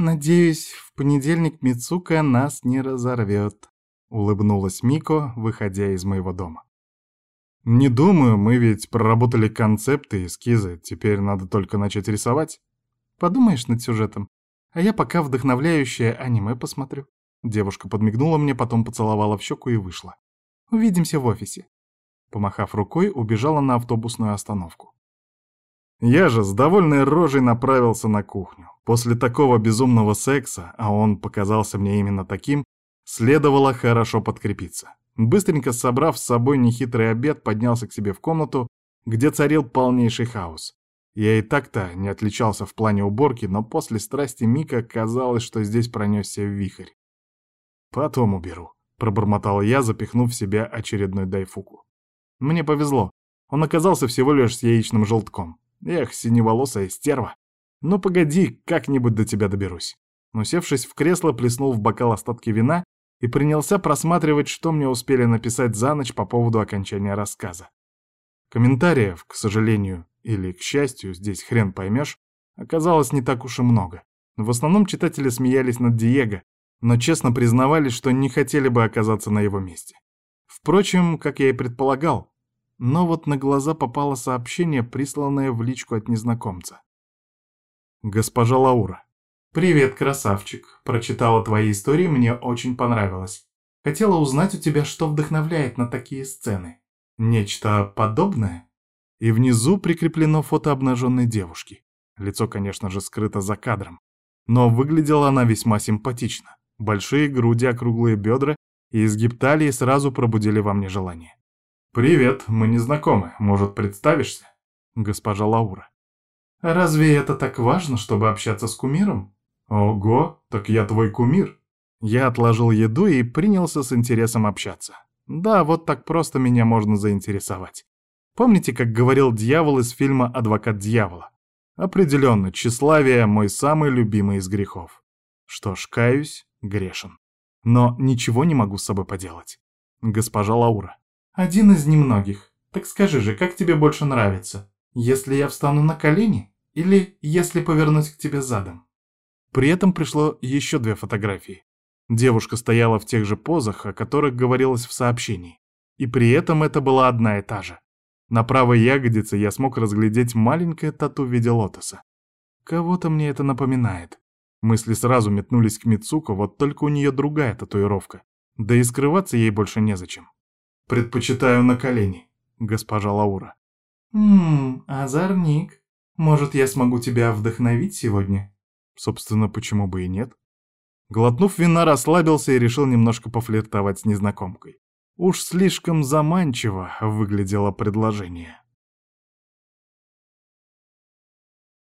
«Надеюсь, в понедельник Мицука нас не разорвет», — улыбнулась Мико, выходя из моего дома. «Не думаю, мы ведь проработали концепты и эскизы, теперь надо только начать рисовать». «Подумаешь над сюжетом, а я пока вдохновляющее аниме посмотрю». Девушка подмигнула мне, потом поцеловала в щеку и вышла. «Увидимся в офисе». Помахав рукой, убежала на автобусную остановку. Я же с довольной рожей направился на кухню. После такого безумного секса, а он показался мне именно таким, следовало хорошо подкрепиться. Быстренько собрав с собой нехитрый обед, поднялся к себе в комнату, где царил полнейший хаос. Я и так-то не отличался в плане уборки, но после страсти Мика казалось, что здесь пронесся вихрь. «Потом уберу», — пробормотал я, запихнув в себя очередной дайфуку. Мне повезло. Он оказался всего лишь с яичным желтком. Эх, синеволосая стерва. Ну погоди, как-нибудь до тебя доберусь. Усевшись в кресло, плеснул в бокал остатки вина и принялся просматривать, что мне успели написать за ночь по поводу окончания рассказа. Комментариев, к сожалению, или к счастью, здесь хрен поймешь, оказалось не так уж и много. В основном читатели смеялись над Диего, но честно признавались, что не хотели бы оказаться на его месте. Впрочем, как я и предполагал, но вот на глаза попало сообщение, присланное в личку от незнакомца. «Госпожа Лаура». «Привет, красавчик. Прочитала твои истории, мне очень понравилось. Хотела узнать у тебя, что вдохновляет на такие сцены. Нечто подобное?» И внизу прикреплено фото обнаженной девушки. Лицо, конечно же, скрыто за кадром. Но выглядела она весьма симпатично. Большие груди, округлые бедра и изгиб талии сразу пробудили во мне желание. «Привет, мы не знакомы. Может, представишься?» «Госпожа Лаура». «Разве это так важно, чтобы общаться с кумиром?» «Ого, так я твой кумир». Я отложил еду и принялся с интересом общаться. Да, вот так просто меня можно заинтересовать. Помните, как говорил дьявол из фильма «Адвокат дьявола»? Определенно, тщеславие — мой самый любимый из грехов. Что ж, каюсь, грешен. Но ничего не могу с собой поделать. Госпожа Лаура, один из немногих. Так скажи же, как тебе больше нравится? Если я встану на колени или если повернусь к тебе задом? При этом пришло еще две фотографии. Девушка стояла в тех же позах, о которых говорилось в сообщении. И при этом это была одна и та же. На правой ягодице я смог разглядеть маленькое тату в виде лотоса. Кого-то мне это напоминает. Мысли сразу метнулись к Мицуко, вот только у нее другая татуировка. Да и скрываться ей больше незачем. Предпочитаю на колени, госпожа Лаура. Ммм, озорник. Может, я смогу тебя вдохновить сегодня? Собственно, почему бы и нет? Глотнув вина, расслабился и решил немножко пофлиртовать с незнакомкой. Уж слишком заманчиво выглядело предложение.